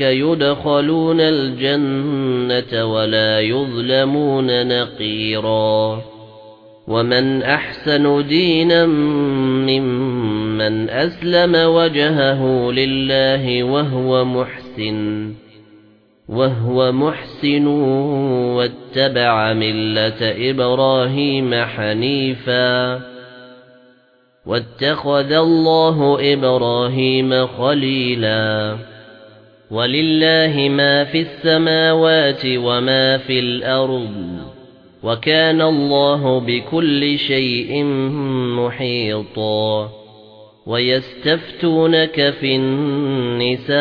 يدخلون الجنة ولا يظلمون نقيرا ومن أحسن دينا ممن أسلم وجهه لله وهو محسن وهو محسن واتبع ملة إبراهيم حنيفا واتخذ الله إبراهيم خليلا ولله ما في السماوات وما في الأرض وكان الله بكل شيء محيطا ويستفتونك في النساء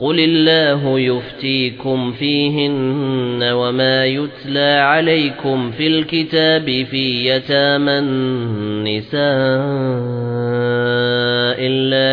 قل الله يفتيكم فيهن وما يتلى عليكم في الكتاب في يتامى النساء